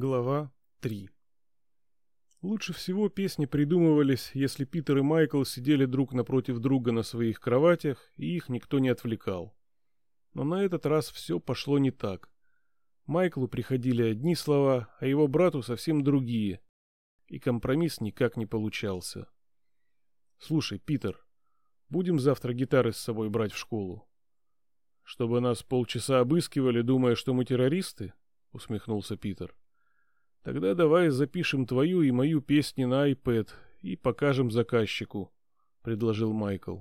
Глава 3 Лучше всего песни придумывались, если Питер и Майкл сидели друг напротив друга на своих кроватях, и их никто не отвлекал. Но на этот раз все пошло не так. Майклу приходили одни слова, а его брату совсем другие, и компромисс никак не получался. «Слушай, Питер, будем завтра гитары с собой брать в школу?» «Чтобы нас полчаса обыскивали, думая, что мы террористы?» — усмехнулся Питер. Тогда давай запишем твою и мою песни на iPad и покажем заказчику, предложил Майкл.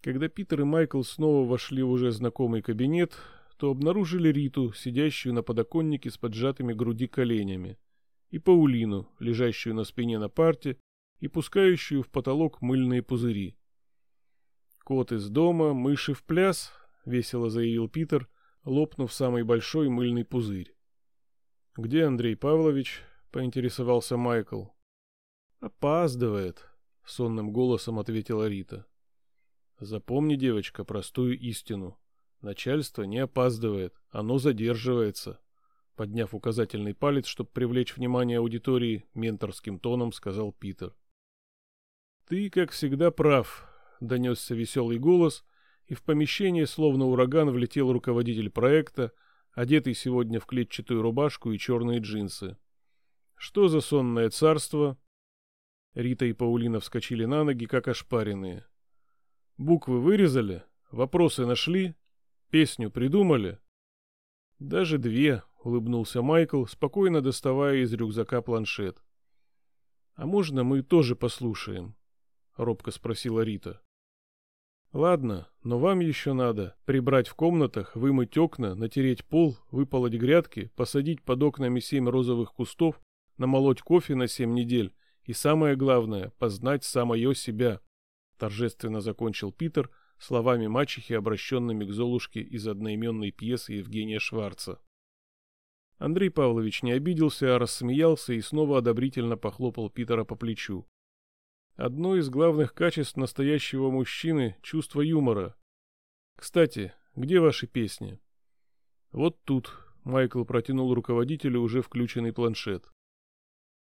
Когда Питер и Майкл снова вошли в уже знакомый кабинет, то обнаружили Риту, сидящую на подоконнике с поджатыми груди коленями, и Паулину, лежащую на спине на парте и пускающую в потолок мыльные пузыри. «Кот из дома, мыши в пляс», — весело заявил Питер, лопнув самый большой мыльный пузырь. «Где Андрей Павлович?» — поинтересовался Майкл. «Опаздывает», — сонным голосом ответила Рита. «Запомни, девочка, простую истину. Начальство не опаздывает, оно задерживается». Подняв указательный палец, чтобы привлечь внимание аудитории, менторским тоном сказал Питер. «Ты, как всегда, прав», — донесся веселый голос, и в помещение, словно ураган, влетел руководитель проекта, одетый сегодня в клетчатую рубашку и черные джинсы. Что за сонное царство? Рита и Паулина вскочили на ноги, как ошпаренные. Буквы вырезали? Вопросы нашли? Песню придумали? Даже две, улыбнулся Майкл, спокойно доставая из рюкзака планшет. А можно мы тоже послушаем? робко спросила Рита. Ладно, но вам еще надо прибрать в комнатах, вымыть окна, натереть пол, выполоть грядки, посадить под окнами семь розовых кустов, намолоть кофе на семь недель и самое главное, познать самое себя. Торжественно закончил Питер словами мачехи, обращенными к Золушке из одноименной пьесы Евгения Шварца. Андрей Павлович не обиделся, а рассмеялся и снова одобрительно похлопал Питера по плечу. Одно из главных качеств настоящего мужчины — чувство юмора. Кстати, где ваши песни? Вот тут. Майкл протянул руководителю уже включенный планшет.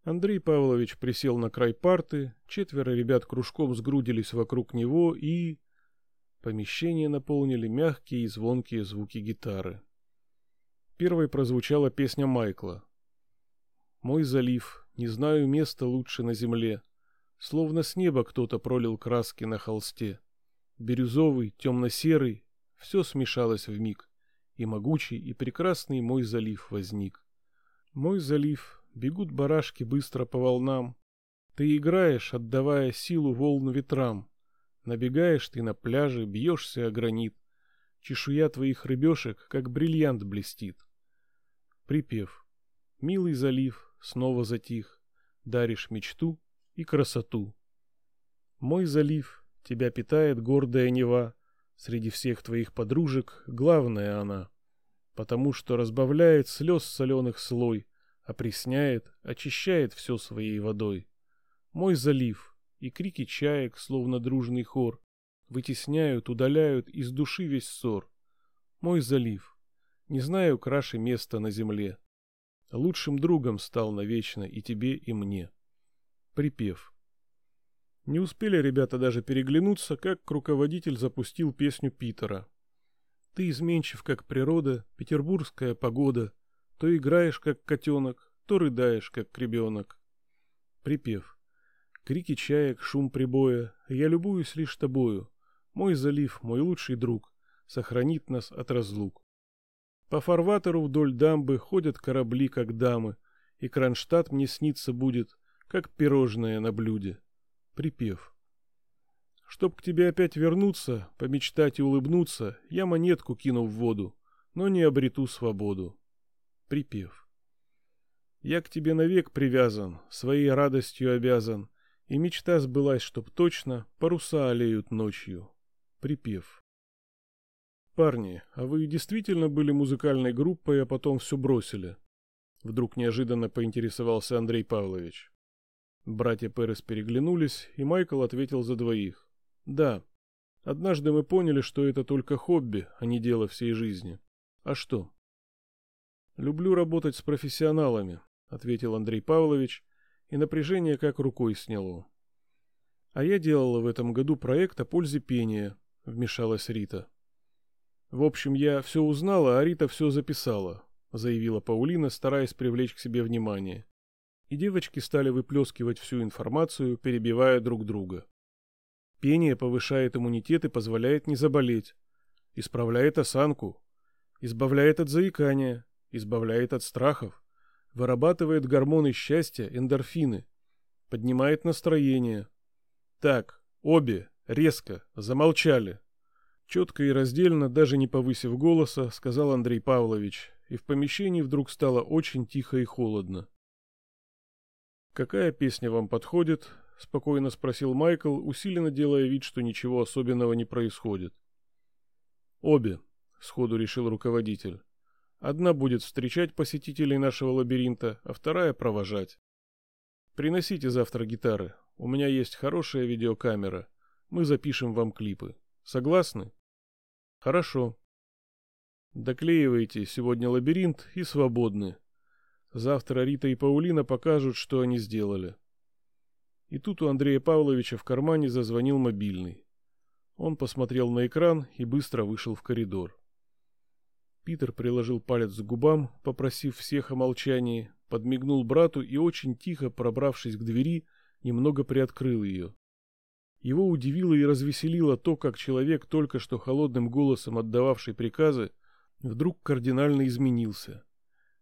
Андрей Павлович присел на край парты, четверо ребят кружком сгрудились вокруг него и... Помещение наполнили мягкие и звонкие звуки гитары. Первой прозвучала песня Майкла. «Мой залив, не знаю места лучше на земле», Словно с неба кто-то пролил краски на холсте. Бирюзовый, темно-серый, все смешалось в миг, и могучий, и прекрасный мой залив возник. Мой залив, бегут барашки быстро по волнам. Ты играешь, отдавая силу волн ветрам. Набегаешь ты на пляже, бьешься о гранит. Чешуя твоих рыбешек, как бриллиант блестит. Припев. Милый залив, снова затих. Даришь мечту, и красоту. Мой залив, тебя питает гордая Нева, среди всех твоих подружек главная она, потому что разбавляет слез соленых слой, опресняет, очищает все своей водой. Мой залив, и крики чаек, словно дружный хор, вытесняют, удаляют из души весь ссор. Мой залив, не знаю краше места на земле. Лучшим другом стал навечно и тебе, и мне. Припев. Не успели ребята даже переглянуться, как руководитель запустил песню Питера. Ты изменчив, как природа, петербургская погода. То играешь, как котенок, то рыдаешь, как ребенок. Припев. Крики чаек, шум прибоя, я любуюсь лишь тобою. Мой залив, мой лучший друг, сохранит нас от разлук. По фарватеру вдоль дамбы ходят корабли, как дамы, и Кронштадт мне снится будет, как пирожное на блюде. Припев. Чтоб к тебе опять вернуться, помечтать и улыбнуться, я монетку кину в воду, но не обрету свободу. Припев. Я к тебе навек привязан, своей радостью обязан, и мечта сбылась, чтоб точно паруса олеют ночью. Припев. Парни, а вы действительно были музыкальной группой, а потом все бросили? Вдруг неожиданно поинтересовался Андрей Павлович. Братья Перес переглянулись, и Майкл ответил за двоих. «Да. Однажды мы поняли, что это только хобби, а не дело всей жизни. А что?» Люблю работать с профессионалами, ответил Андрей Павлович, и напряжение как рукой сняло. А я делала в этом году проект о пользе пения, вмешалась Рита. В общем, я все узнала, а Рита все записала, заявила Паулина, стараясь привлечь к себе внимание. И девочки стали выплескивать всю информацию, перебивая друг друга. Пение повышает иммунитет и позволяет не заболеть. Исправляет осанку. Избавляет от заикания. Избавляет от страхов. Вырабатывает гормоны счастья, эндорфины. Поднимает настроение. Так, обе, резко, замолчали. Четко и раздельно, даже не повысив голоса, сказал Андрей Павлович, и в помещении вдруг стало очень тихо и холодно. «Какая песня вам подходит?» — спокойно спросил Майкл, усиленно делая вид, что ничего особенного не происходит. «Обе», — сходу решил руководитель. «Одна будет встречать посетителей нашего лабиринта, а вторая — провожать. Приносите завтра гитары. У меня есть хорошая видеокамера. Мы запишем вам клипы. Согласны?» «Хорошо», Доклеивайте сегодня лабиринт и свободны. Завтра Рита и Паулина покажут, что они сделали. И тут у Андрея Павловича в кармане зазвонил мобильный. Он посмотрел на экран и быстро вышел в коридор. Питер приложил палец к губам, попросив всех о молчании, подмигнул брату и очень тихо, пробравшись к двери, немного приоткрыл ее. Его удивило и развеселило то, как человек, только что холодным голосом отдававший приказы, вдруг кардинально изменился.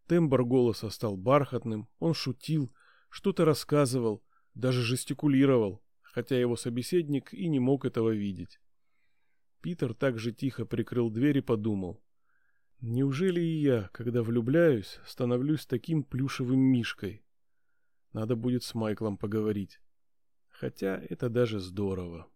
Тембр голоса стал бархатным, он шутил, что-то рассказывал, даже жестикулировал, хотя его собеседник и не мог этого видеть. Питер также тихо прикрыл дверь и подумал. Неужели и я, когда влюбляюсь, становлюсь таким плюшевым мишкой? Надо будет с Майклом поговорить. Хотя это даже здорово.